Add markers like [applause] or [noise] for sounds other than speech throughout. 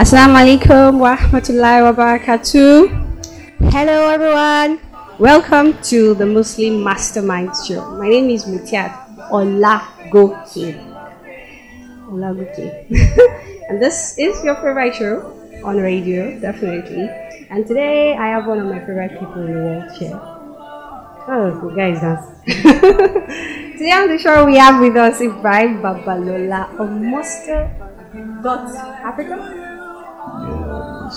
Assalamu alaikum wa rahmatullahi wa barakatuh. Hello everyone. Welcome to the Muslim Mastermind Show. My name is Mutiat Olagoke. Olagoke. [laughs] and this is your favorite show on radio, definitely. And today I have one of my favorite people in the world here. Oh, the guy is today on the show we have with us Ibrahim Babalola of Muster Dot Africa. Yeah,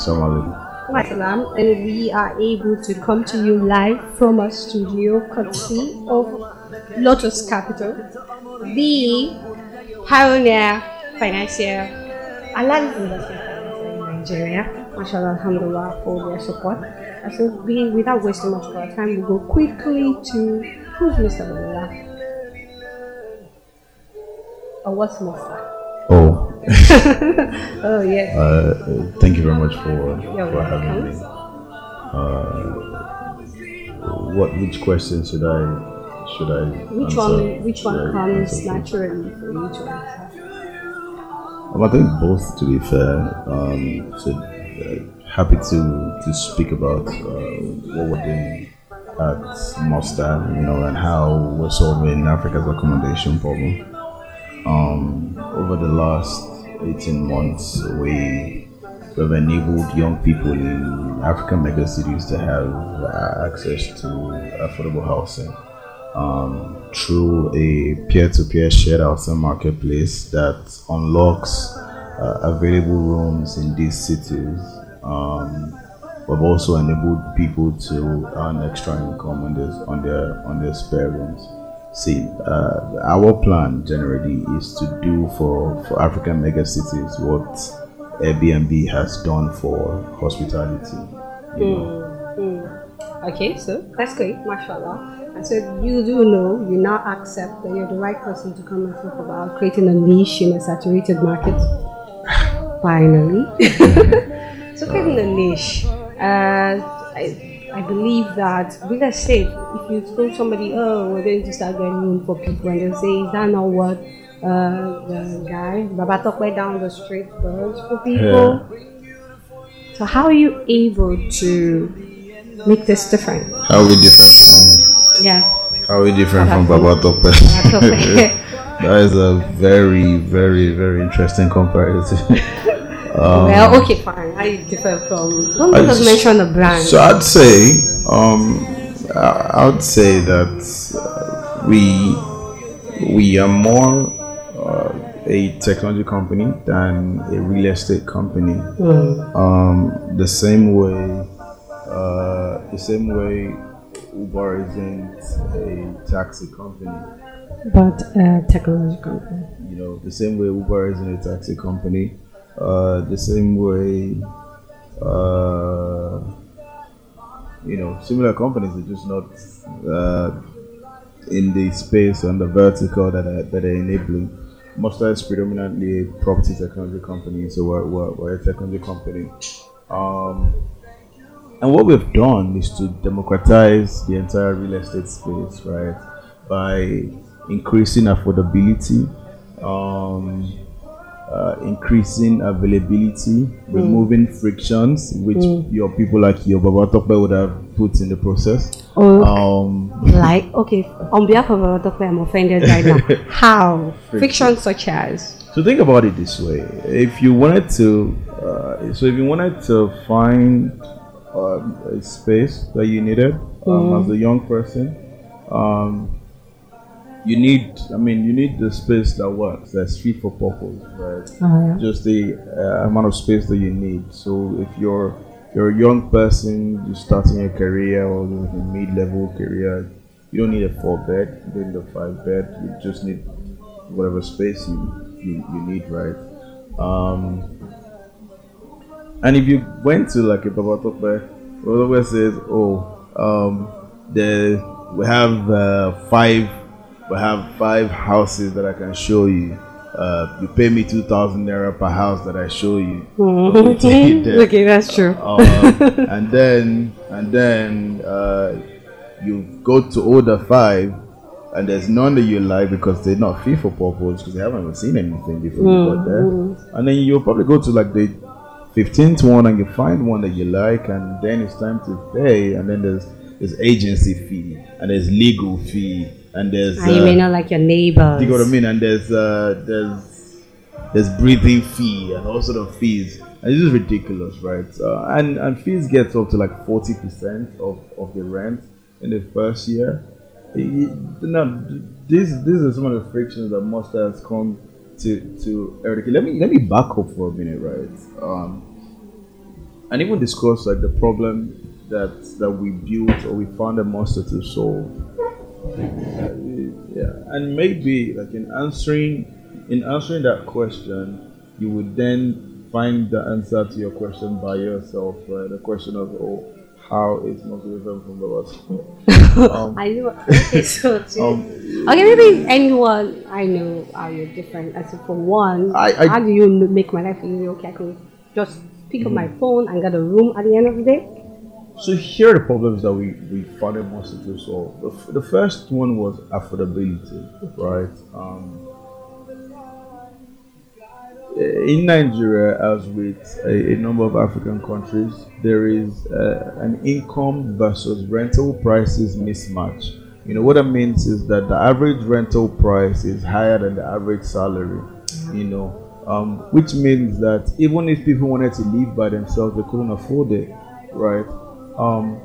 and we are able to come to you live from a studio courtesy of Lotus Capital, the pioneer investment financier in Nigeria. MashaAllah, Alhamdulillah, for their support. I so we, without wasting much of our time, we go quickly to who's Mr. Babalola? Or what's Muster? Oh, [laughs] Oh, yes. uh, thank you very much for You're for having me. Uh, what which question should I should I Which answer? one? Which one comes naturally for you to answer? I think both, to be fair. Um, so uh, happy to to speak about uh, what we're doing at Muster, you know, and how we're solving Africa's accommodation problem. Um, over the last 18 months, we we've enabled young people in African megacities to have uh, access to affordable housing um, through a peer-to-peer shared housing marketplace that unlocks uh, available rooms in these cities. Um, we've also enabled people to earn extra income on this on their on their spare rooms. See, uh, our plan generally is to do for for African megacities what Airbnb has done for hospitality. You know? Okay, so that's great, mashallah. And so you do know, you now accept that you're the right person to come and talk about creating a niche in a saturated market. [sighs] Finally. [laughs] so creating a niche. Uh, I, I believe that real estate, if you told somebody, oh, we're going to start getting room for people, and they'll say, is that not what uh, the guy, Babatokwe down the street does for people? So how are you able to make this different? How are we different from Yeah. How are we different from Baba Tope? Babatokwe. [laughs] that is a very, very, very interesting comparison. [laughs] well, okay, fine. I differ from? Don't I us mention the brand. so I'd say, um, I- I'd say that uh, we we are more uh, a technology company than a real estate company. Um, the same way, uh, the same way Uber isn't a taxi company. but a technology company. you know, the same way Uber isn't a taxi company, uh, the same way, uh, you know, similar companies are just not uh, in the space and the vertical that are, that are enabling. Muster is predominantly a property technology company, so we're, we're, we're a technology company. Um, and what we've done is to democratize the entire real estate space, right? By increasing affordability, um, uh, increasing availability, removing frictions, which your people like your Baba Tope would have put in the process. Oh, Um, [laughs] like okay. On behalf of our doctor, I'm offended right now. [laughs] How? Frictions. Such as? So think about it this way: if you wanted to, uh, so if you wanted to find um, a space that you needed um, as a young person, um, you need. I mean, you need the space that works, that's fit for purpose, right? Just the uh, amount of space that you need. So if you're you're a young person, you're starting a career or you're in a mid-level career, you don't need a four bed, you don't need a five bed. You just need whatever space you you, you need, right? Um, and if you went to like a Babatope, Babatope says, "Oh, um, the we have uh, five, we have five houses that I can show you. Uh, you pay me two thousand naira per house that I show you. It [laughs] okay, that's true. Um, [laughs] and then and then uh, you go to order five, and there's none that you like because they're not fit for purpose because they haven't even seen anything before you got there. And then you'll probably go to like the 15th one and you find one that you like and then it's time to pay and then there's there's agency fee and there's legal fee and there's and you may not like your neighbors. you know what I mean and there's uh there's there's breathing fee and all sort of fees and this is ridiculous right uh, and and fees get up to like 40 percent of of the rent in the first year now these these are some of the frictions that must have come to to eradicate. Let me let me back up for a minute, right? Um, and even discuss like the problem that that we built or we found a Muster to solve. Yeah, and maybe like in answering in answering that question, you would then find the answer to your question by yourself. Right? The question of oh, how most different from the rest. [laughs] Um, I know. Okay, so [laughs] um, okay, maybe anyone I know how you're different. As for one, I, I, how do you make my life easy? Okay, I can just pick mm-hmm. up my phone and get a room at the end of the day. So here are the problems that we, we found it most to solve. The, f- the first one was affordability, right? Um, in Nigeria, as with a, a, number of African countries, there is uh, an income versus rental prices mismatch. You know what that means is that the average rental price is higher than the average salary. You know, um, which means that even if people wanted to live by themselves, they couldn't afford it, right? Um,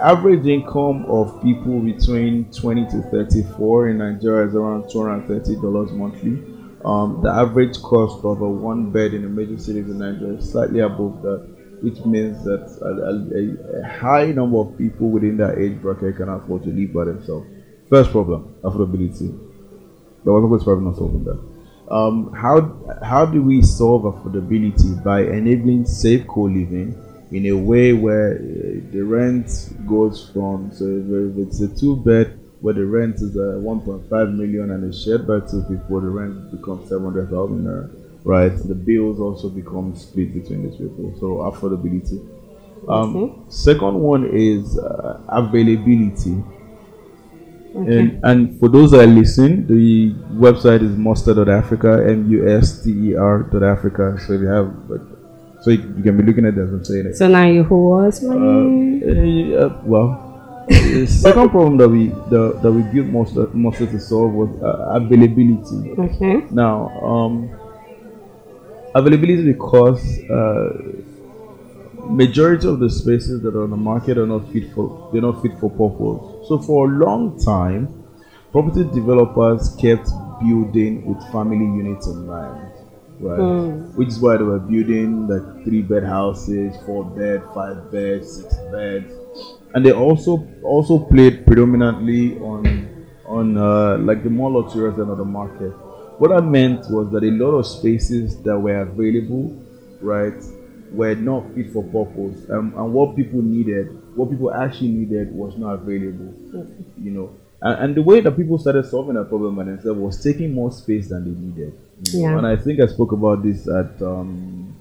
average income of people between 20 to 34 in Nigeria is around $230 monthly um, the average cost of a one bed in a major city in Nigeria is slightly above that, which means that a, a, a, high number of people within that age bracket can afford to live by themselves. First problem, affordability. But we're probably not solving that. Um, how how do we solve affordability by enabling safe co-living in a way where uh, the rent goes from so if it's a two bed where the rent is uh, 1.5 million and it's shared by two people, the rent becomes 700,000 naira, right? The bills also become split between these people. So affordability. Um, okay. Second one is uh, availability. Okay. And, and for those that are listening, the website is muster.africa, M-U-S-T-E-R.africa. So if you have, so you, you, can be looking at that and saying it. So now you who was money? Uh, uh, well, the [laughs] second problem that we the, that we built most most to solve was uh, availability. Okay. Now, um, availability because uh, majority of the spaces that are on the market are not fit for they're not fit for purpose. So for a long time, property developers kept building with family units in mind. Right, mm. which is why they were building like three bed houses, four bed, five bed, six beds, and they also also played predominantly on on uh, like the more luxurious end of the market. What I meant was that a lot of spaces that were available, right, were not fit for purpose, um, and what people needed, what people actually needed, was not available. You know, and, and, the way that people started solving that problem by themselves was taking more space than they needed. Yeah. And I think I spoke about this at um,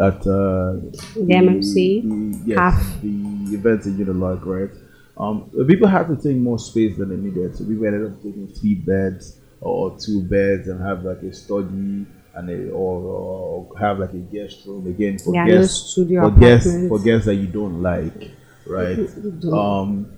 at uh, the MMC. The, yes, Half. the events in Unilag, right? Um, people had to take more space than they needed, so people ended up taking three beds or two beds and have like a study and a, or, or have like a guest room again for yeah, guests for guests for guests that you don't like, right? [laughs] um,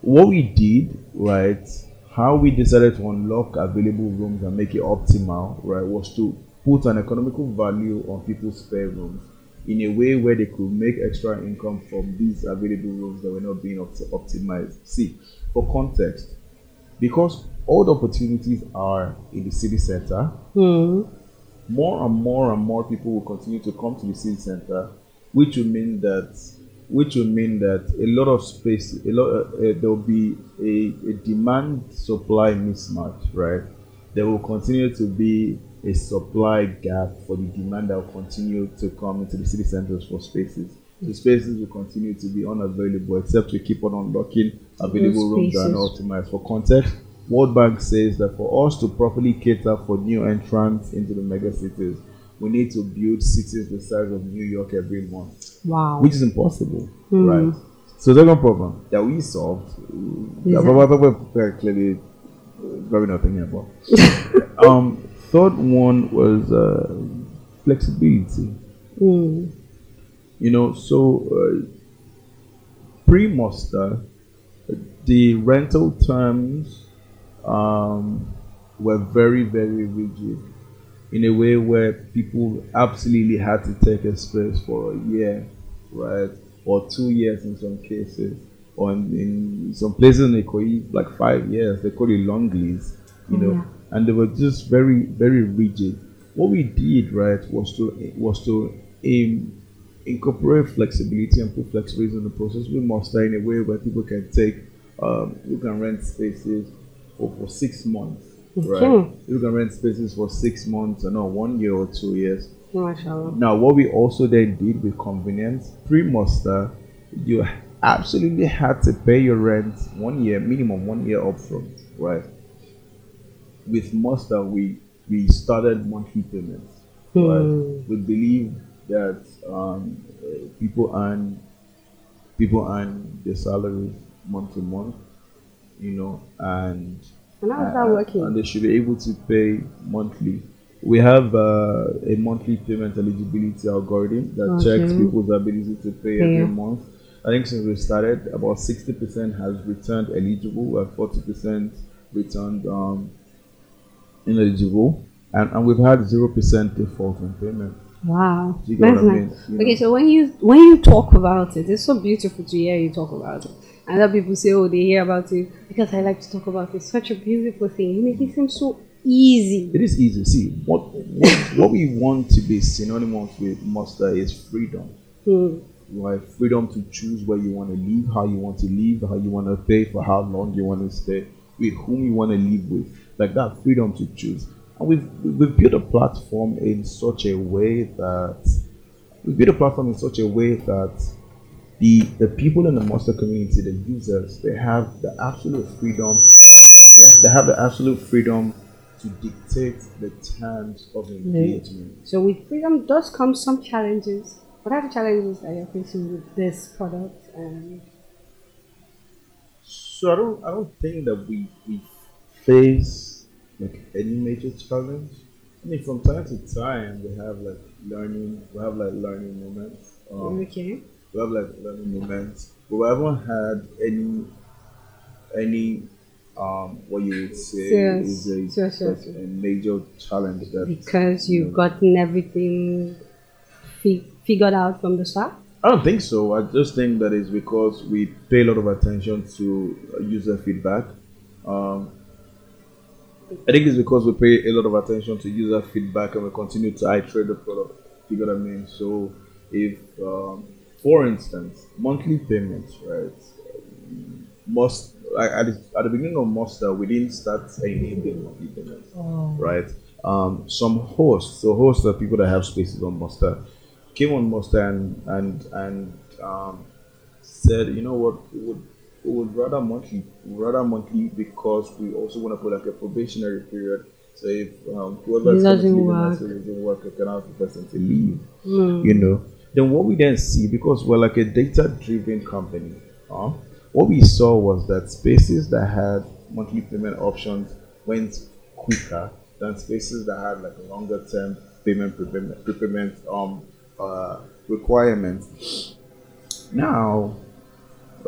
what we did, right? How we decided to unlock available rooms and make it optimal, right, was to put an economical value on people's spare rooms in a way where they could make extra income from these available rooms that were not being opt- optimized. See, for context, because all the opportunities are in the city center, mm. more and more and more people will continue to come to the city center, which will mean that which will mean that a lot of space, a lot, uh, uh, there will be a, a demand supply mismatch, right? There will continue to be a supply gap for the demand that will continue to come into the city centers for spaces. The spaces will continue to be unavailable except we keep on unlocking available rooms that are optimized. For context, World Bank says that for us to properly cater for new entrants into the mega cities, we need to build cities the size of New York every month. Wow. Which is impossible, mm. right? So the second problem that we solved, yeah. that clearly very nothing here, but um, third one was uh, flexibility. Mm. You know, so uh, pre muster, the rental terms um, were very, very rigid in a way where people absolutely had to take a space for a year, right? Or two years in some cases. Or in, in some places in Ikoyi, like five years, they call it long lease, you know, Yeah. and they were just very, very rigid. What we did, right, was to was to aim incorporate flexibility and put flexibility in the process. We muster in a way where people can take, um, you can rent spaces for, for six months, right? Okay. You can rent spaces for six months or no, one year or two years. Mashallah. Now, what we also then did with convenience, pre-muster, you absolutely had to pay your rent one year, minimum one year upfront, right? With muster, we we started monthly payments, right? Hmm. We believe that um, people earn people earn their salaries month to month, you know, and And how's that uh, working? and they should be able to pay monthly. We have uh, a monthly payment eligibility algorithm that checks people's ability to pay Yeah. every month. I think since we started, about 60% has returned eligible, and 40% returned um, ineligible, and, and we've had 0% default on payment. Wow, Do you get that's I mean? Okay, know? so when you when you talk about it, it's so beautiful to hear you talk about it. And other people say, "Oh, they hear about it because I like to talk about it." It's such a beautiful thing. You make it seem so easy. It is easy. See, what, what, what we want to be synonymous with Muster is freedom. Hmm. You have freedom to choose where you want to live, how you want to live, how you want to pay, for how long you want to stay, with whom you want to live with. Like that freedom to choose. And we've we've built a platform in such a way that we've built a platform in such a way that the the people in the Muster community, the users, they have the absolute freedom. Yeah, they have the absolute freedom to dictate the terms of engagement. So with freedom does come some challenges. What are the challenges that you're facing with this product? And So I don't I don't think that we we face like any major challenge. I mean from time to time we have like learning we have like learning moments. Um, okay, we have like learning moments. But we haven't had any any um what you would say Serious- is a, serious, like serious. a major challenge that because you've gotten everything fi- figured out from the start. I don't think so. I just think that is because we pay a lot of attention to user feedback. Um, I think it's because we pay a lot of attention to user feedback and we continue to iterate the product. You get what I mean? So, if, um, for instance, monthly payments, right? Must like at, the, at the beginning of Muster, we didn't start enabling monthly payments right? Um, some hosts, so hosts are people that have spaces on Muster, came on Muster and and and um, said, you know what, we would we would rather monthly, rather monthly because we also want to put like a probationary period. So if um, whoever is leaving work. us doesn't work, I can ask the person to leave. Mm. You know. Then what we then see, because we're like a data-driven company, huh? what we saw was that spaces that had monthly payment options went quicker than spaces that had like longer-term payment prepayment, prepayment um uh, requirements. Now,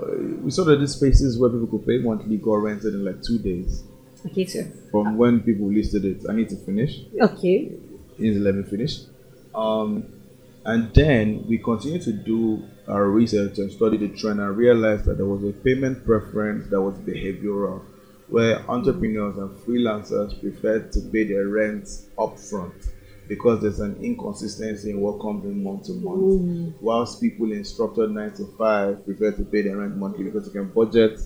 uh, we saw that these spaces where people could pay monthly got rented in like two days Okay, sir. from when people listed it. I need to finish. okay, Is let me finish. Um, and then we continue to do our research and study the trend and realized that there was a payment preference that was behavioral, where entrepreneurs and freelancers preferred to pay their rent upfront because there's an inconsistency in what comes in month to month. Whilst people in structured nine to five prefer to pay their rent monthly because they can budget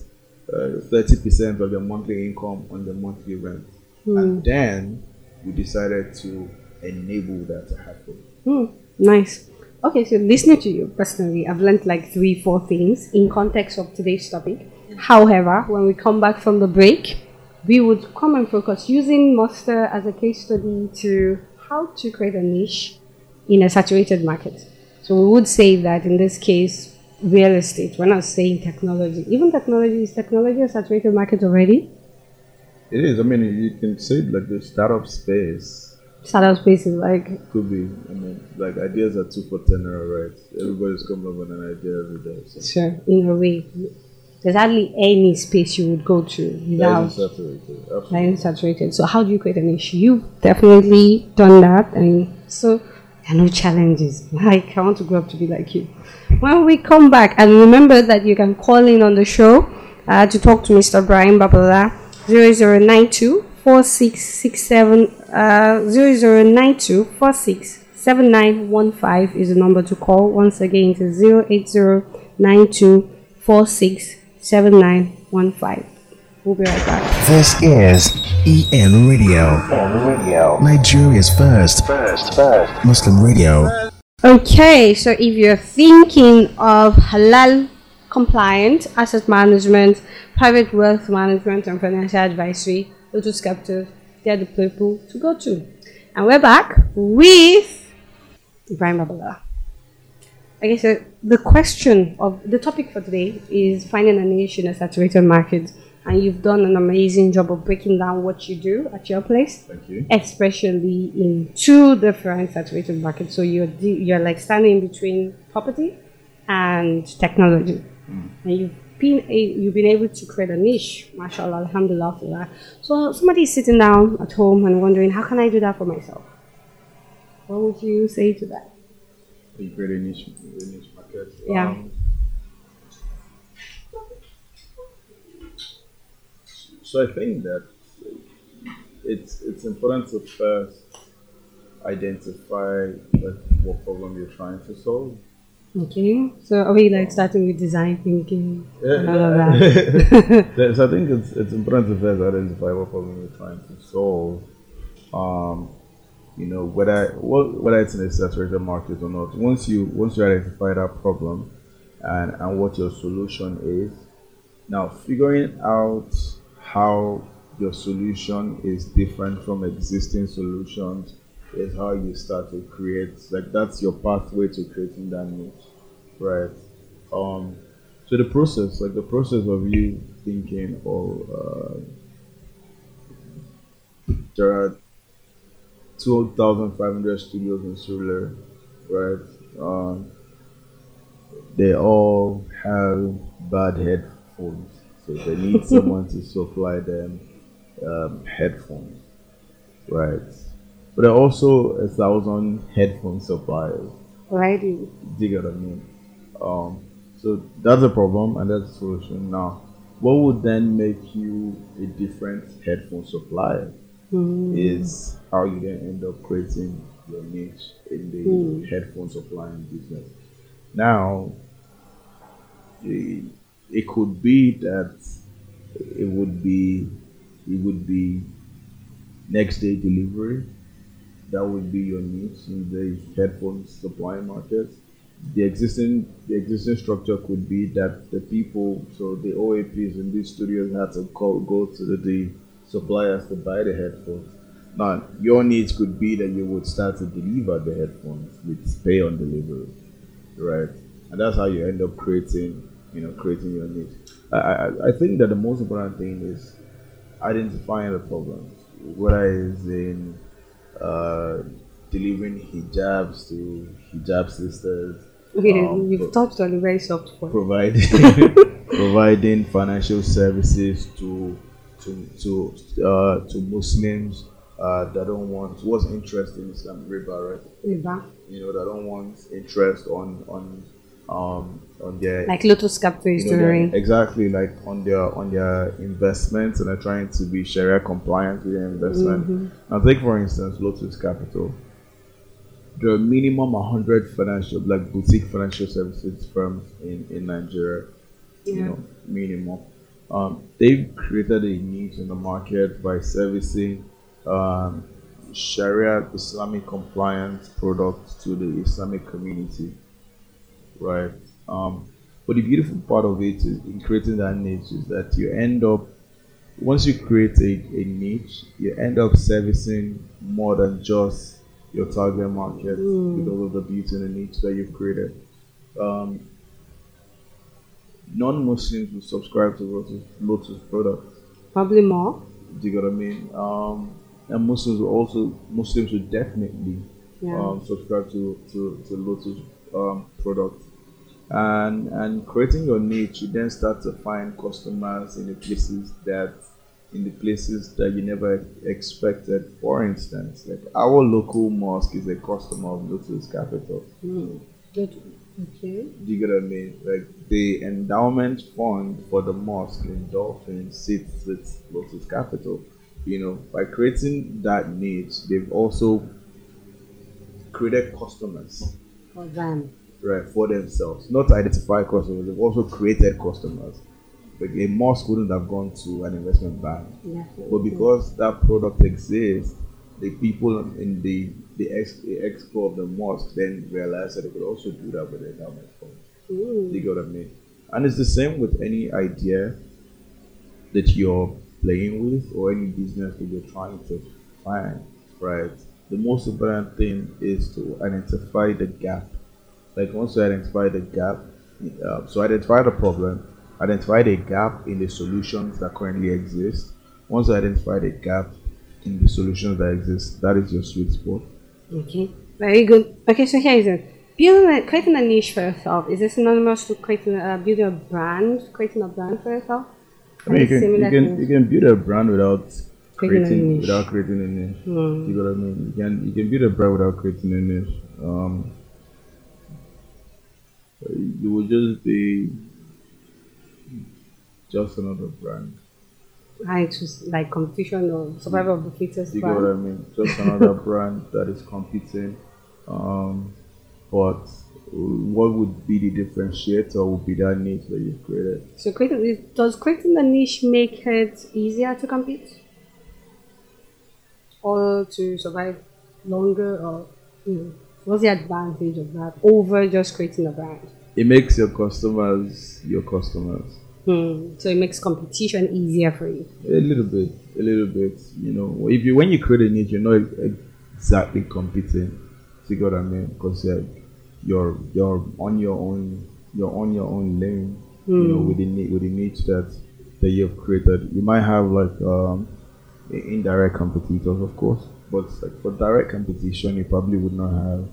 uh, thirty percent of their monthly income on the monthly rent. And then we decided to enable that to happen. Hmm, nice. Okay, so listening to you personally, I've learned like three, four things in context of today's topic. However, when we come back from the break, we would come and focus using Muster as a case study to how to create a niche in a saturated market. So we would say that in this case, real estate. We're not saying technology. Even technology is technology a saturated market already. It is. I mean, you can say like the startup space startup space is like Could be. I mean, like ideas are two for ten right? Everybody's coming up with an idea every day. So. sure in a way. There's hardly any space you would go to without saturated. Absolutely. saturated. So how do you create an issue? You've definitely done that, and so there are no challenges. [laughs] Like I want to grow up to be like you. When we come back, and remember that you can call in on the show uh, to talk to Mr. Brian Babalola 0092 4667 uh, 0092 467915 is the number to call. Once again, it is 08092 467915. We'll be right back. This is EN Radio. Nigeria's first, First, first. Muslim radio. Okay, so if you're thinking of halal compliant asset management, private wealth management, and financial advisory, Lotus Capital, they're the people to go to. And we're back with Ibrahim Babalola. Okay, so the question of the topic for today is finding a niche in a saturated market. And you've done an amazing job of breaking down what you do at your place Thank you. especially in two different saturated markets. So you're de- you're like standing between property and technology, hmm. and you've been a- you've been able to create a niche. Mashallah, alhamdulillah for that. So somebody is sitting down at home and wondering, how can I do that for myself? What would you say to that? You create a niche, a niche market. Yeah. Um, so I think that it's it's important to first identify like what problem you're trying to solve. Okay, so are we like starting with design thinking and all of that? [laughs] Yes, I think it's it's important to first identify what problem you're trying to solve. Um, you know whether whether it's in a saturated market or not. Once you once you identify that problem and and what your solution is, now figuring out how your solution is different from existing solutions is how you start to create like that's your pathway to creating that niche, right? Um, so the process, like the process of you thinking, oh, uh, there are two thousand five hundred studios in Surulere, right? Um, they all have bad headphones, so they need [laughs] someone to supply them um, headphones, right? But there are also a thousand headphone suppliers. Right? Do you get what I mean? Um, so that's a problem and that's a solution. Now, what would then make you a different headphone supplier hmm. is how you then end up creating your niche in the hmm. headphone supplying business. Now, it, it could be that it would be it would be next day delivery that would be your niche in the headphone supply market. The existing the existing structure could be that the people, so the OAPs in these studios had to call, go to the, the suppliers to buy the headphones. Now, your needs could be that you would start to deliver the headphones with pay on delivery, right? And that's how you end up creating, you know, creating your niche. I, I, I think that the most important thing is identifying the problems, whether it's in uh, delivering hijabs to hijab sisters, Okay, Um, you've touched on a very soft point. providing [laughs] providing financial services to to to uh, to Muslims uh, that don't want what's interest in Islam riba, right? Riba. You know, that don't want interest on on um on their Like Lotus Capital is you know, exactly like on their on their investments and they're trying to be Sharia compliant with their investment. Now, take for instance Lotus Capital. There are minimum 100 financial, like boutique financial services firms in, in Nigeria. You know, minimum. Um, they've created a niche in the market by servicing um, Sharia Islamic compliant products to the Islamic community right? Um, but the beautiful part of it is in creating that niche is that you end up once you create a, a niche, you end up servicing more than just your target market because of the beauty and the niche that you've created. Um, non-Muslims will subscribe to Lotus, Lotus products. Probably more. Do you get what I mean? Um, and Muslims will also Muslims will definitely Yeah. um, subscribe to to, to Lotus um, product. And and creating your niche, you then start to find customers in the places that in the places that you never expected. For instance, like our local mosque is a customer of Lotus Capital. Hmm. Good. Okay. Do you get what I mean? Like the endowment fund for the mosque in Dolphin sits with Lotus Capital. You know, by creating that niche, they've also created customers, For them. Right, for themselves. Not to identify customers, they've also created customers. Like a mosque wouldn't have gone to an investment bank. Yeah. But because that product exists, the people in the the, ex, the expo of the mosque then realized that they could also do that with the endowment fund. Mm. You get what I mean? And it's the same with any idea that you're playing with or any business that you're trying to find, right? The most important thing is to identify the gap. Like once you identify the gap, uh, so identify the problem, identify the gap in the solutions that currently exist. Once you identify the gap in the solutions that exist, that is your sweet spot. Okay. Very good. Okay, so here is it. Building a, creating a niche for yourself is this synonymous to creating a, building a brand, creating a brand for yourself? I mean, you can, you can things. you can build a brand without Creating a creating niche. without creating a niche. Hmm. You know what I mean? You can you can build a brand without creating a niche. Um, you will just be just another brand. I choose like competition or survival of the fittest You get what I mean? Just another [laughs] brand that is competing. Um, but what would be the differentiator? Would be that niche that you've created. So creating does creating a niche make it easier to compete? Or to survive longer or you know, what's the advantage of that over just creating a brand? It makes your customers your customers. Hmm. So it makes competition easier for you. A little bit, a little bit. You know, if you when you create a niche, you're not exactly competing. See what I mean? Because you're, you're you're on your own. You're on your own lane. You know, with the with the niche that that you've created. You might have like um, indirect competitors, of course, but like for direct competition, you probably would not have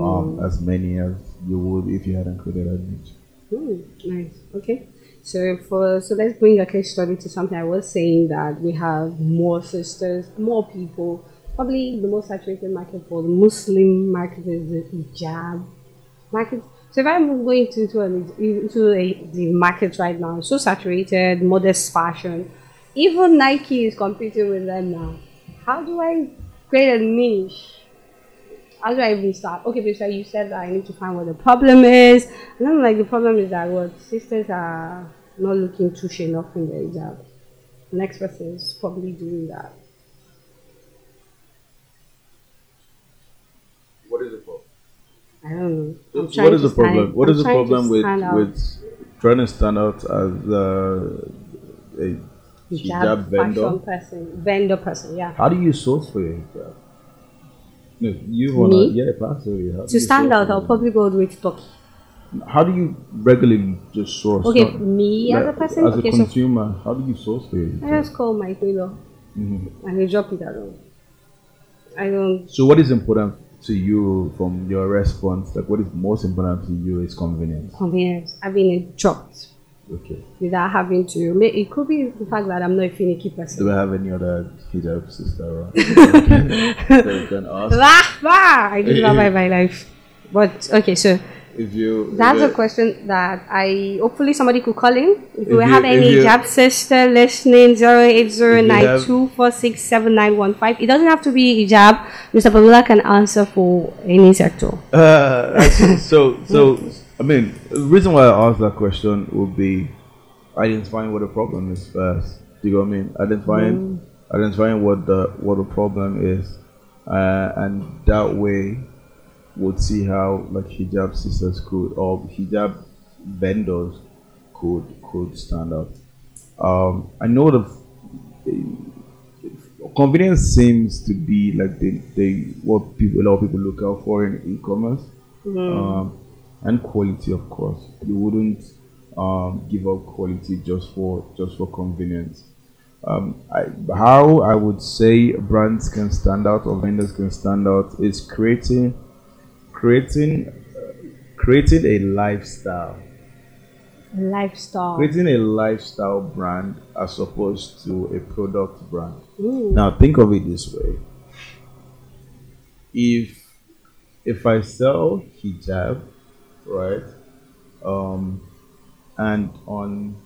um, as many as you would if you hadn't created a niche. Hmm. Nice. Okay. So for so let's bring a case study to something I was saying that we have more sisters, more people. Probably the most saturated market for the Muslim market is the hijab market. So if I'm going to into, an, into a, the market right now, so saturated, modest fashion, even Nike is competing with them now. How do I create a niche? How do I even start? Okay, so you said that I need to find what the problem is. And I'm like, the problem is that what sisters are not looking too touche enough in their hijab. The next person is probably doing that. What is the problem? I don't know. I'm what is the problem? stand- what is the problem with with trying to stand out as uh, a hijab vendor? person, vendor person, yeah. How do you source for your hijab? No, you wanna Me? yeah. How To stand out, I'll probably go with Turkey. How do you regularly just source? Okay, Not- me as a person, as a okay, so consumer, how do you source for your I just call my tailor Mhm. and they drop it alone. I don't. So, what is important to you from your response? Like, what is most important to you is convenience. convenience having it dropped Okay. without having to. It could be the fact that I'm not a finicky person. Do we have any other hijab sister around? that you can [laughs] ask. Ah, ah, I did not buy my life. But okay, so If you that's if a question that I hopefully somebody could call in. If, If we you- have any job sister listening, zero eight zero nine two four six seven nine one five. It doesn't have to be hijab. Mr. Padula can answer for any sector. Uh, [laughs] so, so I mean, the reason why I asked that question would be identifying what the problem is first. Do you know what I mean? Identifying, identifying what the what the problem is, uh, and that way, would see how like hijab sisters could or hijab vendors could could stand out. Um, I know the convenience seems to be like the, the what people a lot of people look out for in e-commerce um, and quality of course you wouldn't um, give up quality just for just for convenience Um, I, how I would say brands can stand out or vendors can stand out is creating, creating, uh, creating a lifestyle Lifestyle. creating a lifestyle brand as opposed to a product brand. Mm. Now think of it this way. If if I sell hijab, right? Um and on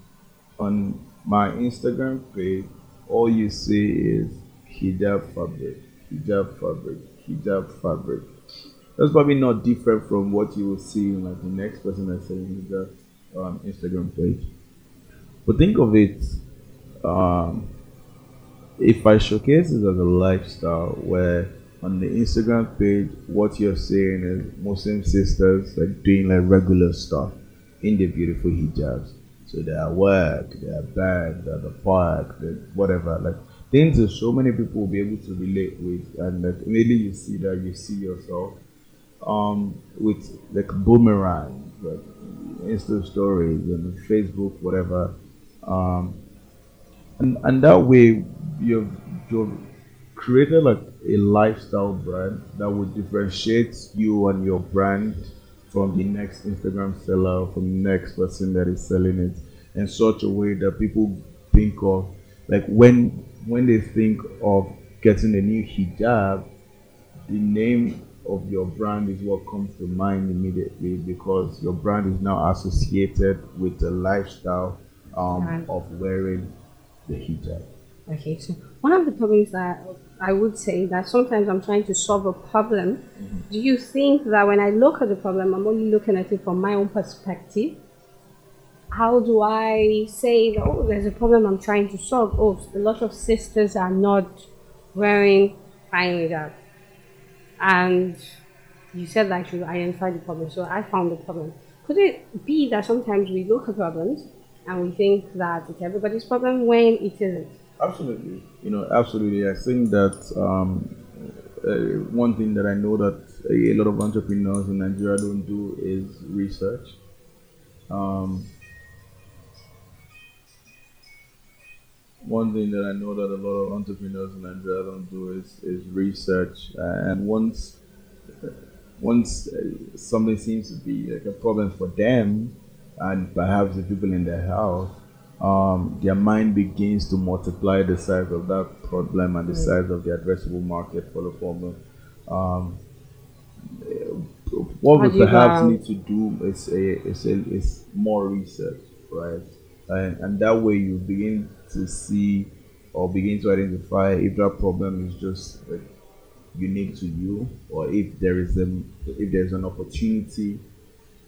on my Instagram page all you see is hijab fabric, hijab fabric, hijab fabric. That's probably not different from what you will see in like the next person that's selling hijab on Instagram page. But think of it, um, if I showcase it as a lifestyle where on the Instagram page, what you're seeing is Muslim sisters like doing like regular stuff in their beautiful hijabs. So they're work, they're at bed, they're the park, they're whatever. Like things that so many people will be able to relate with, and like immediately you see that, you see yourself um, with like boomerang, like Insta stories and Facebook, whatever. Um, and and that way you've you've created like a lifestyle brand that would differentiate you and your brand from the next Instagram seller, from the next person that is selling it in such a way that people think of like when when they think of getting a new hijab, the name of your brand is what comes to mind immediately because your brand is now associated with the lifestyle um, Right. of wearing the hijab. Okay, so one of the problems that I would say that sometimes I'm trying to solve a problem. Mm-hmm. Do you think that when I look at the problem, I'm only looking at it from my own perspective? How do I say that, oh, there's a problem I'm trying to solve? Oh, a lot of sisters are not wearing fine hijab. And you said that I should identify the problem, so I found the problem. Could it be that sometimes we look at problems and we think that it's everybody's problem when it isn't? Absolutely. You know, absolutely. I think that um, uh, one thing that I know that a lot of entrepreneurs in Nigeria don't do is research. Um, one thing that I know that a lot of entrepreneurs in Nigeria don't do is, is research. And once once uh, something seems to be like a problem for them, and perhaps the people in their house, um, their mind begins to multiply the size of that problem and the size of the addressable market for the problem. Um, what we perhaps need to do is a, is, a, is more research, right? And, and that way you begin to see or begin to identify if that problem is just like unique to you or if there is a if there's an opportunity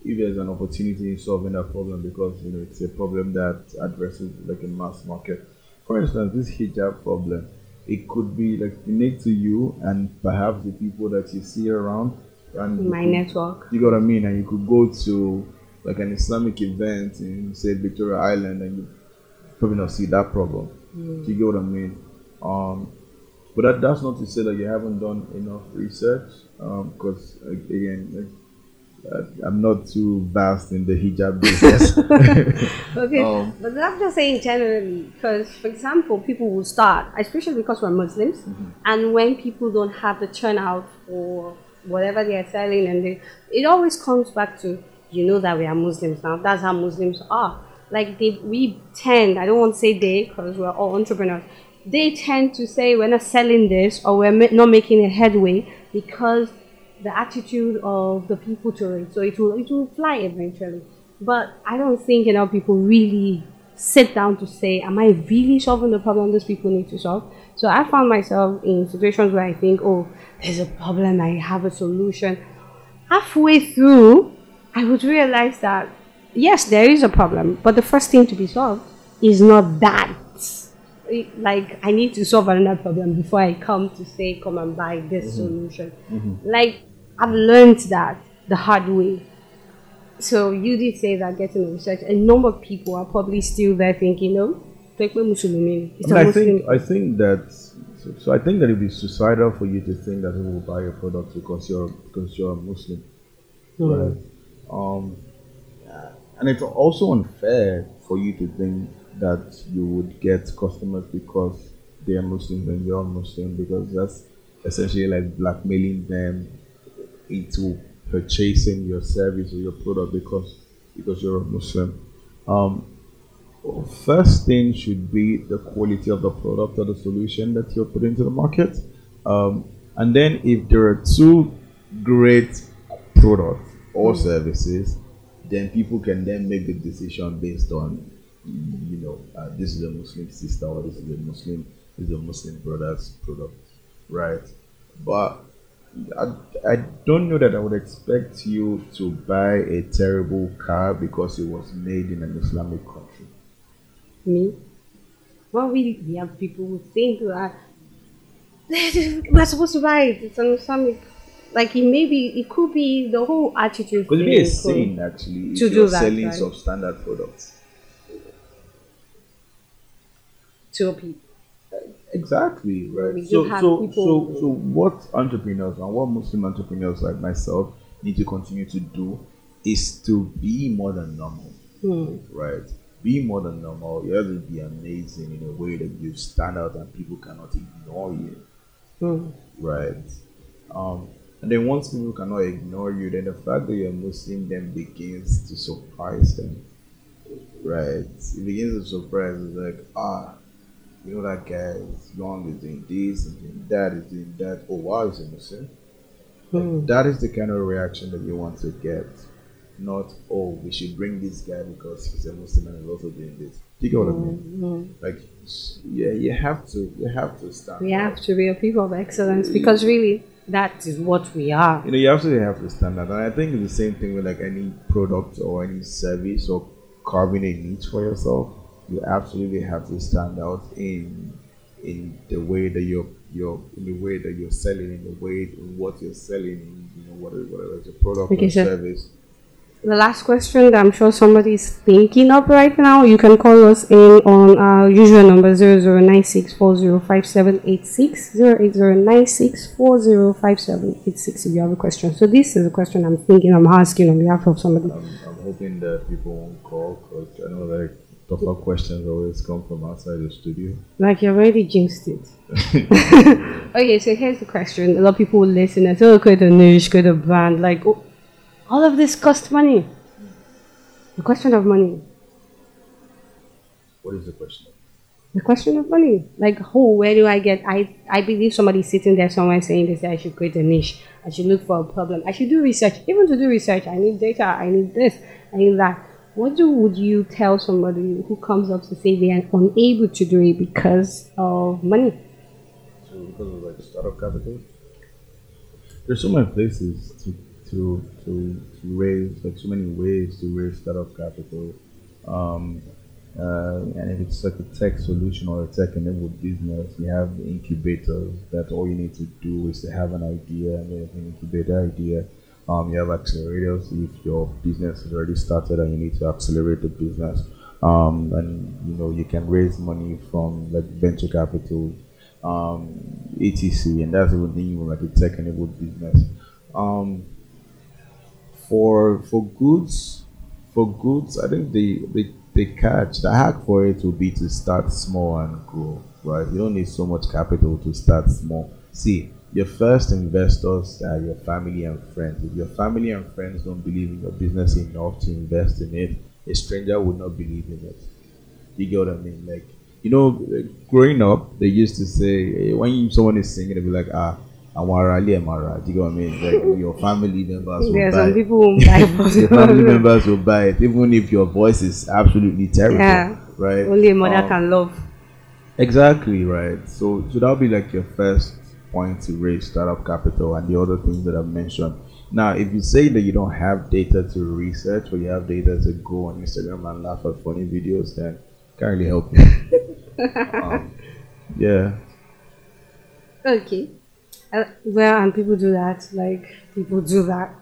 if there's an opportunity in solving that problem because you know it's a problem that addresses like a mass market. For instance, this hijab problem, it could be like unique to you and perhaps the people that you see around and you my network. you got what I mean? And you could go to like an Islamic event in say Victoria Island and you probably not see that problem. Do you get what I mean? Um, but that, that's not to say that you haven't done enough research, because again, like, uh, I'm not too vast in the hijab [laughs] business. [laughs] Okay, Um, but I'm just saying generally, because for example, people will start, especially because we're Muslims, and when people don't have the turnout for whatever they are selling, and they, it always comes back to you know that we are Muslims now. That's how Muslims are. Like they, we tend, I don't want to say they, because we're all entrepreneurs. They tend to say we're not selling this or we're ma- not making a headway because the attitude of the people to it. So it will it will fly eventually. But I don't think enough people really sit down to say, Am I really solving the problem these people need to solve? So I found myself in situations where I think, Oh, there's a problem, I have a solution. Halfway through, I would realize that yes, there is a problem, but the first thing to be solved is not that. It- Like I need to solve another problem before I come to say, come and buy this mm-hmm. solution. Mm-hmm. Like I've learned that the hard way. So you did say that getting the research, a number of people are probably still there thinking, no, take me Musulumi. It's I, mean, I Muslim. think I think that so, so I think that it'd be suicidal for you to think that people will buy your product because you're because you're a Muslim, right? Um, and it's also unfair for you to think that you would get customers because they are Muslims and you're Muslim because that's essentially like blackmailing them into purchasing your service or your product because because you're a Muslim. Um, first thing should be the quality of the product or the solution that you're putting into the market. Um, and then if there are two great products or mm. services, then people can then make the decision based on, you know, uh, this is a Muslim sister or this is a Muslim, this is a Muslim brother's product, right? But I, I don't know that I would expect you to buy a terrible car because it was made in an Islamic country. Me? Well, we, we have people who think that [laughs] we're supposed to buy it. It's an Islamic like it may be it could be the whole attitude could be a sin actually to do that, selling right? substandard products to people exactly right so so, so so what entrepreneurs and what muslim entrepreneurs like myself need to continue to do is to be more than normal hmm. right be more than normal you have to be amazing in a way that you stand out and people cannot ignore you hmm. right um and then once people cannot ignore you, then the fact that you're Muslim then begins to surprise them. Right? It begins to surprise It's like, ah, you know that guy is young, is doing this, and doing that, is doing that. Oh wow, he's a Muslim. Hmm. That is the kind of reaction that you want to get. Not, oh, we should bring this guy because he's a Muslim and he's also doing this. Do you get what I mean? Mm-hmm. Like, yeah, you have to, you have to stand. We have to be a people of excellence because really, that is what we are. You know, you absolutely have to stand out. And I think it's the same thing with like any product or any service or carving a niche for yourself. You absolutely have to stand out in in the way that you're you're in the way that you're selling, in the way in what you're selling, you know, whatever whatever it's a product okay, or service the last question that I'm sure somebody is thinking of right now, you can call us in on our usual number 0096405786 if you have a question. So this is a question I'm thinking I'm asking on behalf of somebody. I'm, I'm hoping that people won't call because I know that tougher questions always come from outside the studio. Like you already jinxed it. [laughs] okay, so here's the question. A lot of people will listen and say, oh, create a niche, create a brand. Like, oh, all of this costs money. The question of money. What is the question? The question of money. Like, who, where do I get? I, I believe somebody sitting there somewhere saying they say I should create a niche. I should look for a problem. I should do research. Even to do research, I need data. I need this. I need that. What do would you tell somebody who comes up to say they are unable to do it because of money? So because of like startup capital. There's so many places to to to, to raise like so many ways to raise startup capital. Um, uh, and if it's like a tech solution or a tech enabled business, you have incubators that all you need to do is to have an idea and then idea. Um, you have accelerators if your business is already started and you need to accelerate the business. Um, and you know you can raise money from like venture capital, um, etc. And that's even even like a tech enabled business. Um, for for goods for goods i think the, the the catch the hack for it will be to start small and grow right you don't need so much capital to start small see your first investors are your family and friends. If your family and friends don't believe in your business enough to invest in it a stranger would not believe in it. You get what i mean? Like you know growing up they used to say when someone is singing they'll be like ah ilé ẹ̀ máa do you get what I mean? Like [laughs] your family members will yeah, buy some people won't buy [laughs] it. Your family [laughs] members will buy it even if your voice is absolutely terrible yeah. right? Only a mother um, can love. exactly right. So so that'll be like your first point to raise startup capital and the other things that I've mentioned now if you say that you don't have data to research or you have data to go on Instagram and laugh at funny videos then can't really help you [laughs] um, yeah okay uh, well, and people do that. Like people do that.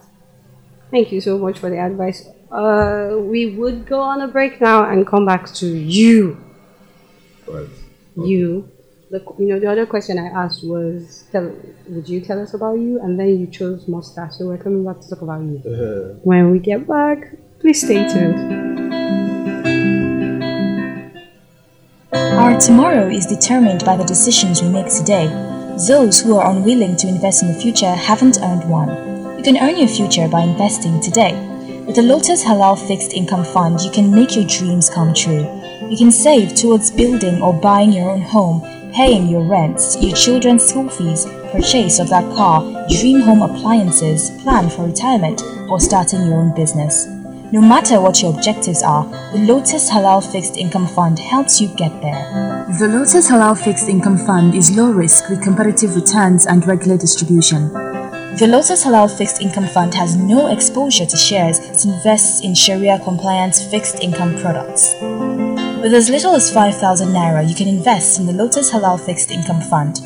Thank you so much for the advice. Uh, we would go on a break now and come back to you. Right. You. The, you know, the other question I asked was, tell, would you tell us about you? And then you chose Muster. So we're coming back to talk about you. Uh-huh. When we get back, please stay tuned. Our tomorrow is determined by the decisions we make today. Those who are unwilling to invest in the future haven't earned one. You can earn your future by investing today. With the Lotus Halal Fixed Income Fund, you can make your dreams come true. You can save towards building or buying your own home, paying your rents, your children's school fees, purchase of that car, dream home appliances, plan for retirement, or starting your own business. No matter what your objectives are, the Lotus Halal Fixed Income Fund helps you get there. The Lotus Halal Fixed Income Fund is low risk with competitive returns and regular distribution. The Lotus Halal Fixed Income Fund has no exposure to shares, it invests in Sharia compliant fixed income products. With as little as 5,000 naira, you can invest in the Lotus Halal Fixed Income Fund.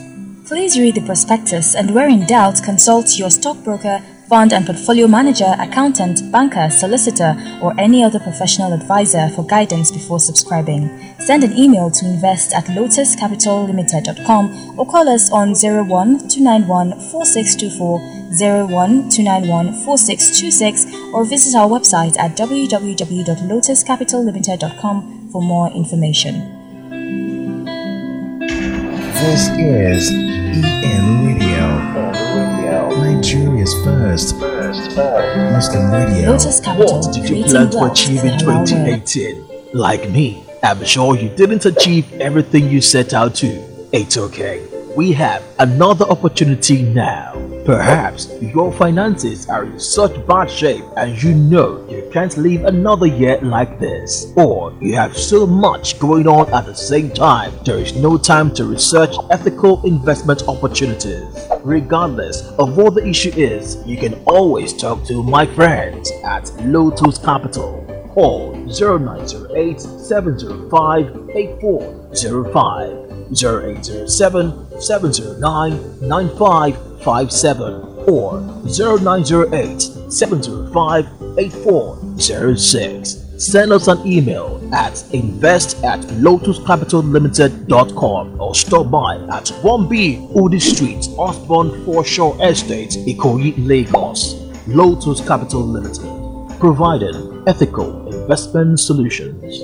Please read the prospectus and, where in doubt, consult your stockbroker, fund and portfolio manager, accountant, banker, solicitor, or any other professional advisor for guidance before subscribing. Send an email to invest at lotuscapitallimited.com or call us on 01 291 4624, 01 291 4626, or visit our website at www.lotuscapitallimited.com for more information. This is EN Radio. Nigeria's first Muslim radio. Lotus Capital, What did you plan to achieve in the halal way. 2018? Like me, I'm sure you didn't achieve everything you set out to. It's okay. We have another opportunity now. Perhaps your finances are in such bad shape and you know you can't live another year like this. Or you have so much going on at the same time, there is no time to research ethical investment opportunities. Regardless of what the issue is, you can always talk to my friends at Lotus Capital. Call 0908 705 8405 0807 709 9557 or 0908 705 8406. Send us an email at invest at lotuscapitallimited.com or stop by at 1B Udi Street, Osborne Foreshore Estate, Ikoyi, Lagos. Lotus Capital Limited, providing ethical investment solutions.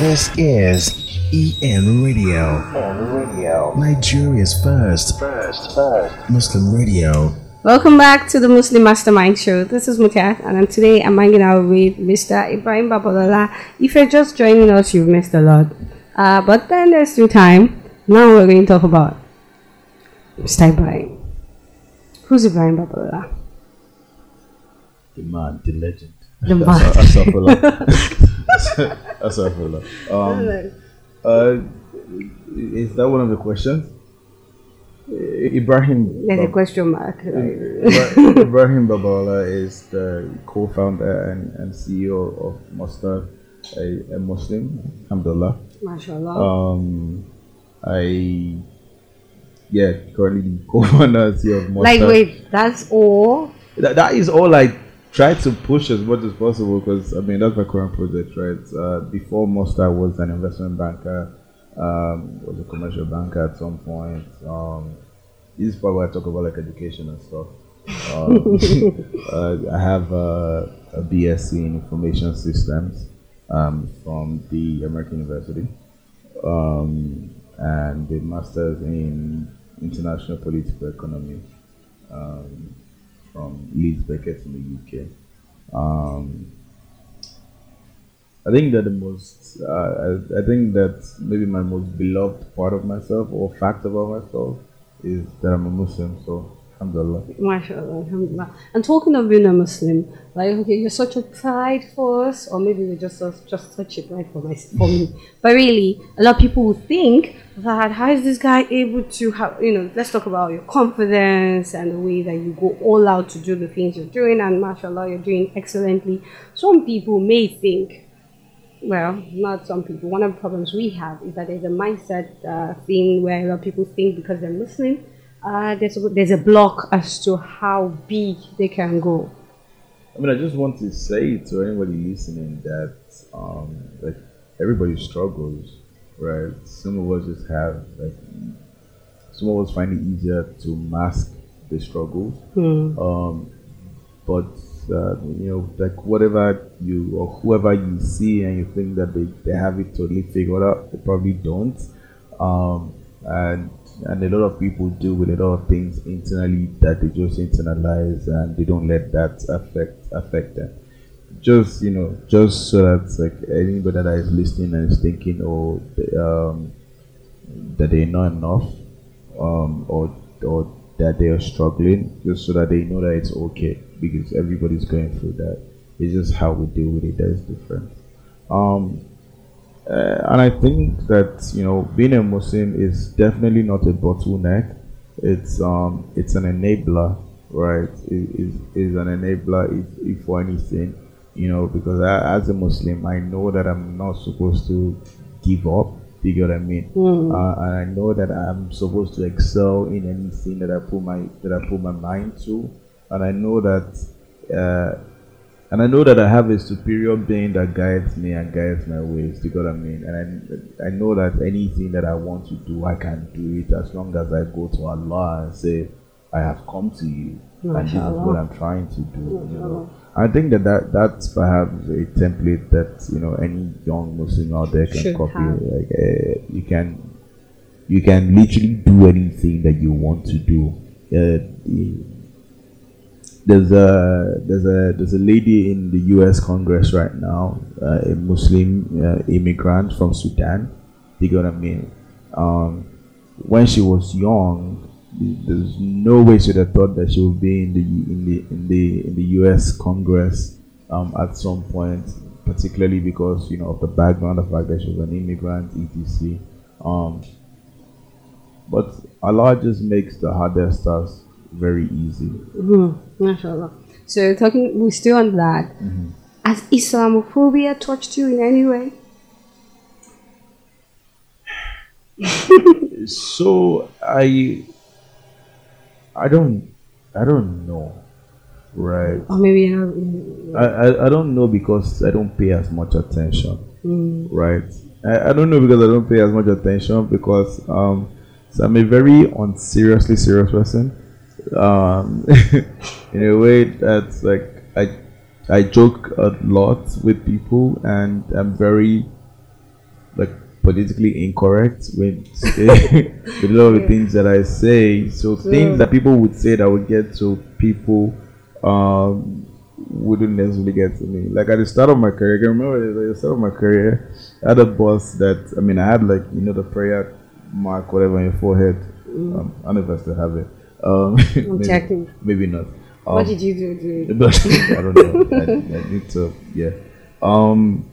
This is EN Radio. Radio. Nigeria's first First, first. Muslim radio. Welcome back to the Muslim Mastermind Show. This is Mutiat, and today I'm hanging out with Mr. Ibrahim Babalola. If you're just joining us, you've missed a lot. Uh, but then there's still time. Now we're going to talk about Mr. Ibrahim. Who's Ibrahim Babalola? The man, the legend. The [laughs] man. Astaghfirullah. [laughs] [laughs] Astaghfirullah. Um, uh, is that one of the questions? Uh, Ibrahim. There's a question mark. Ibra- Ibrahim Babalola is the co-founder and, and CEO of Muster, a, a Muslim. Alhamdulillah. MashaAllah. Um, I yeah, currently the co-founder and CEO of Muster. like, wait, that's all? that, that is all I try to push as much as possible because I mean that's my current project, right? Uh, before Muster was an investment banker, um, was a commercial banker at some point. Um, this is probably why I talk about like education and stuff. Um, [laughs] uh, I have uh, a BSc in Information Systems um, from the American University um, and a master's in International Political Economy um, from Leeds Beckett in the UK. Um, I think that the most, uh, I, I think that maybe my most beloved part of myself or fact about myself is that I'm a Muslim. So, alhamdulillah. MashaAllah, alhamdulillah. And talking of being a Muslim, like, okay, you're such a pride for us, or maybe you're just a, just such a pride for, my, for me. But really, a lot of people will think that how is this guy able to have, you know, let's talk about your confidence and the way that you go all out to do the things you're doing, and mashallah, you're doing excellently. Some people may think, well, not some people. One of the problems we have is that there's a mindset uh, thing where a lot of people think because they're Muslim, uh, there's a, there's a block as to how big they can go. I mean, I just want to say to anybody listening that um, like everybody struggles, right? Some of us just have like some of us find it easier to mask the struggles, um, but uh, you know, like whatever you or whoever you see and you think that they, they have it totally figured out, they probably don't. Um, and and a lot of people deal with a lot of things internally that they just internalize and they don't let that affect affect them. Just you know, just so that like anybody that is listening and is thinking, oh, um, that they're not enough, um, or or that they are struggling, just so that they know that it's okay because everybody's going through that. It's just how we deal with it that is different. Um, uh, and I think that you know being a Muslim is definitely not a bottleneck. It's um it's an enabler, right? It is is an enabler if, if for anything, you know, because I, as a Muslim, I know that I'm not supposed to give up. You get what I mean? Mm. Uh, and I know that I'm supposed to excel in anything that I put my that I put my mind to, and I know that. Uh, and I know that I have a superior being that guides me and guides my ways. You know what I mean? And I, I know that anything that I want to do, I can do it as long as I go to Allah and say, I have come to you, and this is what I'm trying to do. You know? I think that, that that's perhaps a template that you know any young Muslim out there can Should copy. have. Like uh, you can, you can literally do anything that you want to do. Uh, there's a there's a there's a lady in the U.S. Congress right now, uh, a Muslim uh, immigrant from Sudan. You get what I mean? Um, when she was young, there's no way she'd have thought that she would be in the in the in the in the U.S. Congress um, at some point, particularly because you know of the background, the fact that she was an immigrant, etc. Um, but Allah just makes the hardest tasks very easy. Mhm. Mashallah. So talking, we're still on that. Has Islamophobia touched you in any way? [laughs] so I I don't I don't know right Or maybe not, I, I, I don't know because I don't pay as much attention right I, I don't know because I don't pay as much attention because um so I'm a very unseriously serious person um [laughs] in a way that's like I I joke a lot with people and I'm very like politically incorrect with [laughs] with a lot of the things that I say. So things that people would say that would get to people um wouldn't necessarily get to me. Like at the start of my career, I can remember at the start of my career, I had a boss that I mean I had like you know the prayer mark whatever on your forehead. Um, I don't know if I still have it. Um, [laughs] maybe, checking. maybe not. Um, what did you do? to [laughs] but I don't know. I, I need to, yeah. Um,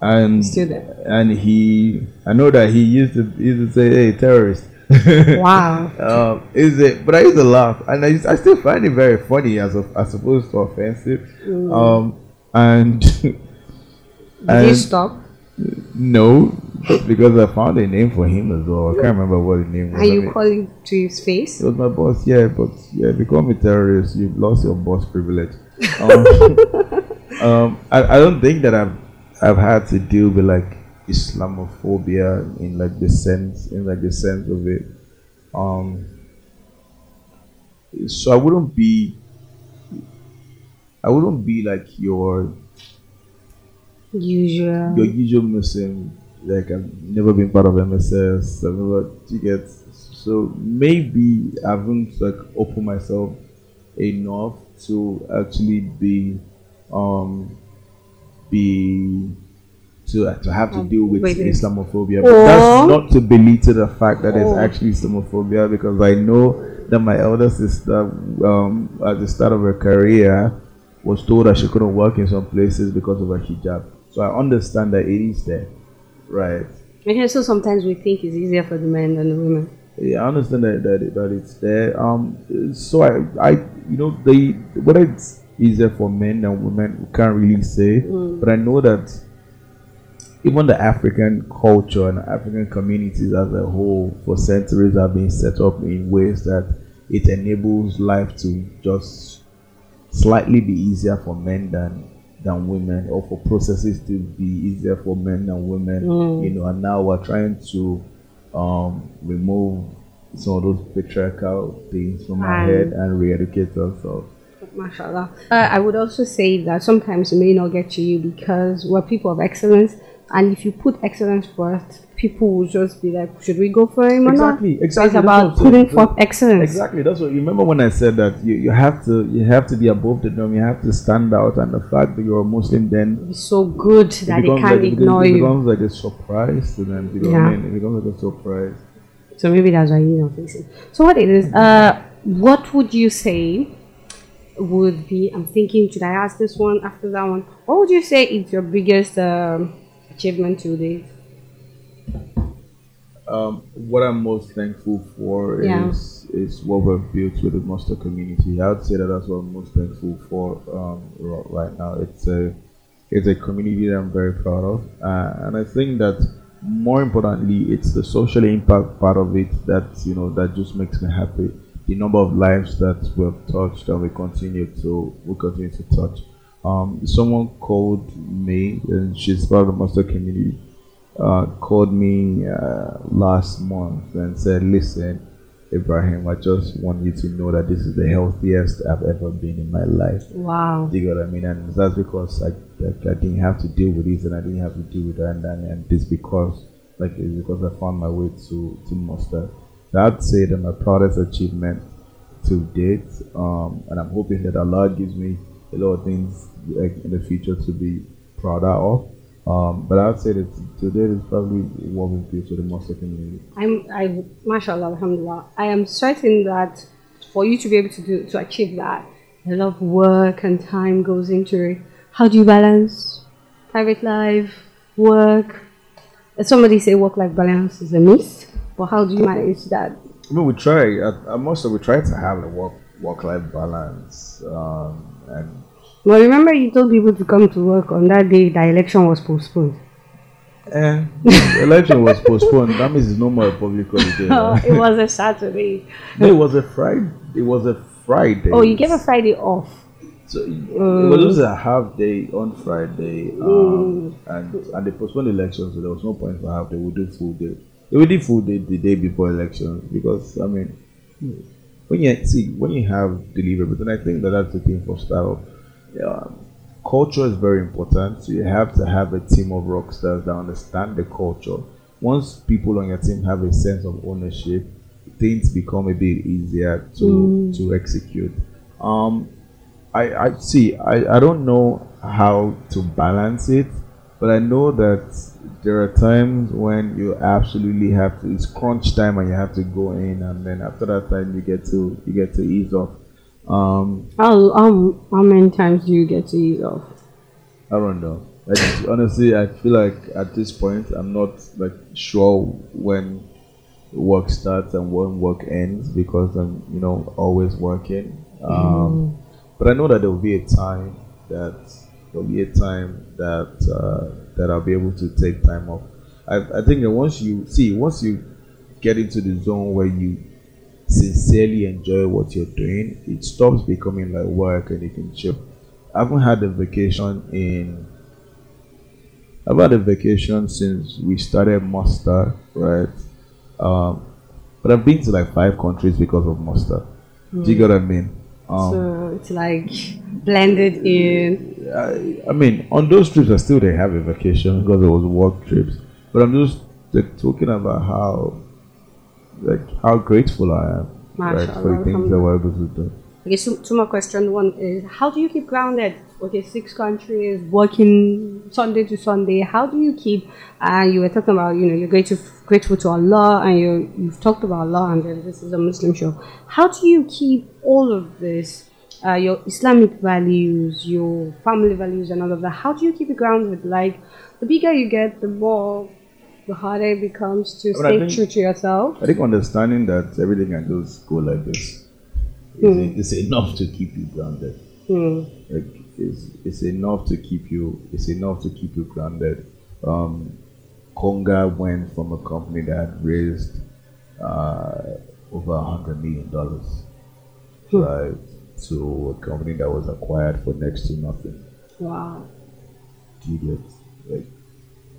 and Still there. and he, I know that he used to he used to say, "Hey, terrorist." [laughs] Wow. um, is it? But I used to laugh, and I, used- I still find it very funny as of, as opposed to offensive. Um, and Did you and stop? No, because I found a name for him as well. I can't remember what the name was. Are I you mean- calling to his face? it was my boss, yeah, but yeah, become a terrorist, you've lost your boss privilege. [laughs] Um, um, I, I don't think that I've I've had to deal with like Islamophobia in like the sense in like the sense of it. Um, so I wouldn't be I wouldn't be like your Usual. your usual Muslim. Like I've never been part of MSS. I've never get so maybe I haven't like opened myself enough to actually be um be to to have to deal with wait. Islamophobia. But that's not to belittle the fact that it's actually Islamophobia because I know that my elder sister um at the start of her career was told that she couldn't work in some places because of her hijab. So I understand that it is there. Right. Okay, so sometimes we think it's easier for the men than the women. Yeah, I understand that that, that it's there. Um, so I, I, you know, they whether it's easier for men than women, we can't really say. But I know that even the African culture and African communities as a whole, for centuries, have been set up in ways that it enables life to just slightly be easier for men than than women, or for processes to be easier for men than women. You know, and now we're trying to um, remove some of those patriarchal things from our head and re-educate ourselves. Mashallah. Uh, I would also say that sometimes it may not get to you because we're people of excellence, and if you put excellence first, people will just be like, "Should we go for him or not?" Exactly, exactly. It's about putting forth excellence. Exactly. That's what you remember when I said that you, you have to you have to be above the norm. You have to stand out, and the fact that you're a Muslim then It's so good that they can't like, ignore becomes, it you. becomes like a surprise to them. You know what Yeah. I mean? It becomes like a surprise. So maybe that's why you don't face it. So what it is, uh, what would you say would be, I'm thinking, should I ask this one after that one? What would you say is your biggest um, achievement to date? Um, what I'm most thankful for Yeah. is is what we've built with the Muster community. I would say that that's what I'm most thankful for um, right now. It's a it's a community that I'm very proud of, uh, and I think that more importantly, it's the social impact part of it that you know that just makes me happy. The number of lives that we've touched and we continue to we continue to touch. Um, someone called me, and she's part of the Muster community uh, called me uh, last month and said, "Listen, Ibrahim, I just want you to know that this is the healthiest I've ever been in my life." Wow. Do you get what I mean? And that's because I, I, I didn't have to deal with this, and I didn't have to deal with that, and, and, and this because like it's because I found my way to to Muster. So I'd say that my proudest achievement to date, um, and I'm hoping that Allah gives me a lot of things in the future to be prouder of. Um, but I'd say that today is probably what we built to the Muster community. I'm, I, mashallah, alhamdulillah. I am certain that for you to be able to do, to achieve that, a lot of work and time goes into it. How do you balance private life, work? Somebody say work-life balance is a myth, but how do you manage that? I mean, we try. At, at Muster, we try to have a work work life balance, um, and Well, remember you told people to come to work on that day the election was postponed. Eh, election was postponed. That means it's no more a public holiday. Oh, right? it was a Saturday. no, it was a Friday. It was a Friday. Oh, you gave a Friday off. So it was just a half day on Friday, um, and and they postponed the election, so there was no point for half day. We do full day. They will do full day the day before elections because I mean, when you see when you have deliverables, and I think that that's the thing for startup. Yeah, culture is very important. So you have to have a team of rock stars that understand the culture. Once people on your team have a sense of ownership, things become a bit easier to to execute. Um, I, I see. I, I don't know how to balance it, but I know that there are times when you absolutely have to. It's crunch time, and you have to go in, and then after that time, you get to you get to ease off. Um, How, how, how many times do you get to ease off? I don't know. Like, honestly, I feel like at this point, I'm not like sure when work starts and when work ends because I'm, you know, always working. Um, But I know that there will be a time that there will be a time that uh, that I'll be able to take time off. I, I think that once you see, once you get into the zone where you sincerely enjoy what you're doing, it stops becoming like work and you can chill. I haven't had a vacation in. I've had a vacation since we started Muster, right? Um, but I've been to like five countries because of Muster. Do you get what I mean? Um, so it's like blended in. I, I mean, on those trips, I still didn't have a vacation because it was work trips. But I'm just like, talking about how, like, how grateful I am, right, for the things that we're able to do. Okay, so two more questions. One is how do you keep grounded? Okay, six countries, working Sunday to Sunday. How do you keep? And you were talking about, you know, you're grateful, grateful to Allah, and you you've talked about Allah, and this is a Muslim show. How do you keep all of this, uh, your Islamic values, your family values, and all of that? How do you keep it grounded? Like, the bigger you get, the more, the harder it becomes to I stay think- true to yourself. I think understanding that everything can just go like this is, is enough to keep you grounded. Like it's, it's enough to keep you. It's enough to keep you grounded. Um, Konga went from a company that raised uh, over a hundred million dollars, right, to a company that was acquired for next to nothing. Wow. Do you get like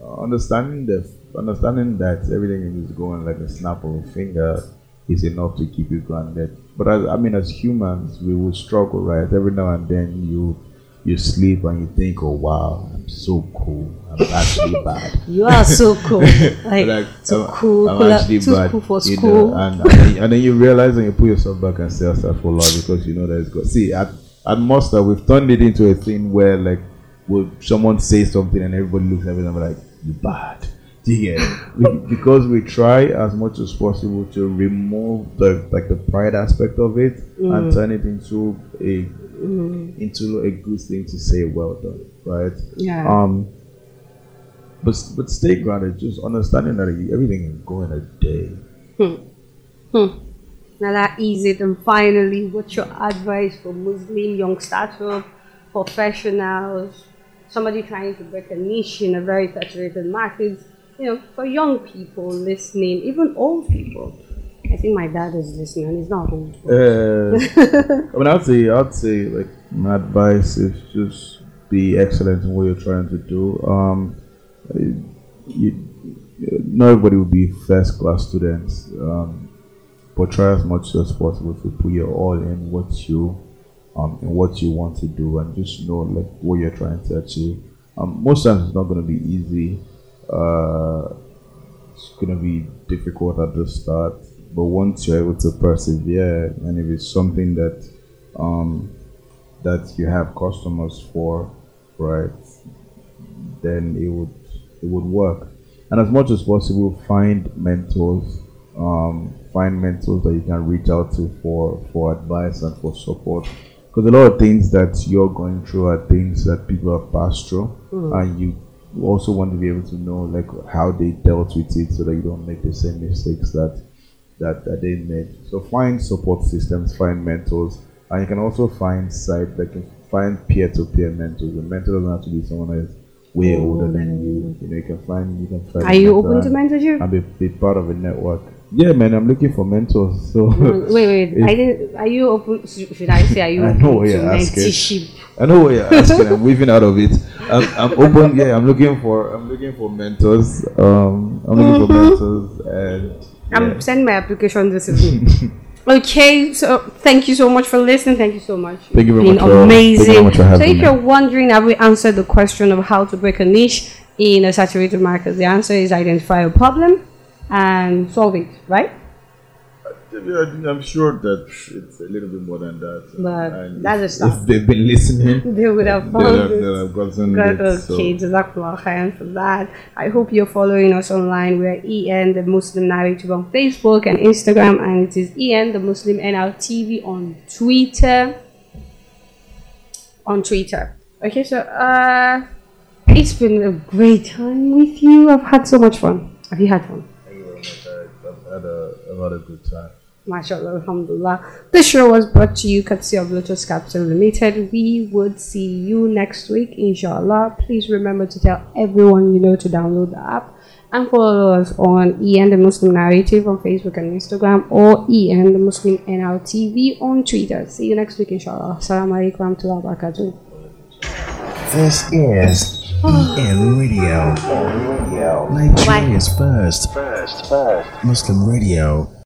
uh, understanding the understanding that everything is going like a snap of a finger is enough to keep you grounded. But as, I mean, as humans, we will struggle, right? Every now and then you you sleep and you think, "Oh wow, I'm so cool. I'm actually [laughs] bad." You are so cool. [laughs] Like, Like, too I'm- cool. I'm actually too bad, cool for you know, school. and, and, then, and then you realize and you put yourself back and say stuff for love because you know that it's good. See, at, at Muster, uh, we've turned it into a thing where, like, will someone say something and everybody looks at be like, you bad. Do you get it? We- because we try as much as possible to remove the like the pride aspect of it and turn it into a into a good thing to say well done, right? yeah. Um, but but stay grounded. Just understanding that everything can go in a day. Hmm. Hmm. Now that is it. And finally, what's your advice for Muslim young startup professionals, somebody trying to break a niche in a very saturated market? You know, for young people listening, even old people. I think my dad is listening, and he's not old. Uh, I mean, I'd say I'd say like my advice is just be excellent in what you're trying to do. Um, you, not everybody will be first class students, um, but try as much as possible to put your all in what you um, in what you want to do, and just know like what you're trying to achieve. Um, most times it's not going to be easy. Uh, it's going to be difficult at the start, but once you're able to persevere, and if it's something that um, that you have customers for, right, then it would it would work. And as much as possible, find mentors. Um, find mentors that you can reach out to for for advice and for support. Because a lot of things that you're going through are things that people have passed through, and you also want to be able to know like how they dealt with it, so that you don't make the same mistakes that that, that they made. So find support systems, find mentors, and you can also find site that can find peer-to-peer mentors. A mentor doesn't have to be someone that is way older than you. Oh. You know, you can find you can find. Are you open to mentorship? and be, be part of a network. Yeah, man, I'm looking for mentors. So Mm, wait, [laughs] wait. I didn't. Are you open? Should I say? Are you [laughs] I open know to mentorship? I know what you're asking. I'm weaving out of it. I'm, I'm open. Yeah, I'm looking for. I'm looking for mentors. Um, I'm looking for mentors, and I'm sending my application this evening. [laughs] okay, so thank you so much for listening. Thank you so much. Thank you very Been much for- amazing. thank you very much for so if me. you're wondering, have we answered the question of how to break a niche in a saturated market? The answer is identify a problem and solve it. Right? I'm sure that it's a little bit more than that. But And that's if, a start. If they've been listening, [laughs] They would have found I've, it. then I've gotten Good, it. So. okay, Jazakallah khairan for that. I hope you're following us online. We're EN, the Muslim Narrative on Facebook and Instagram, and it is EN, the Muslim NLTV on Twitter. On Twitter. Okay, so uh, it's been a great time with you. I've had so much fun. Have you had fun? Thank you very much. I, I've had a, I've good time. MashaAllah, Alhamdulillah. This show was brought to you courtesy of Lotus Capital Limited. We would see you next week, inshallah. Please remember to tell everyone you know to download the app and follow us on EN the Muslim Narrative on Facebook and Instagram or EN the Muslim NLTV on Twitter. See you next week, inshallah. Assalamu alaikum wa barakatuh. This is EN Radio. Nigeria's first Muslim radio.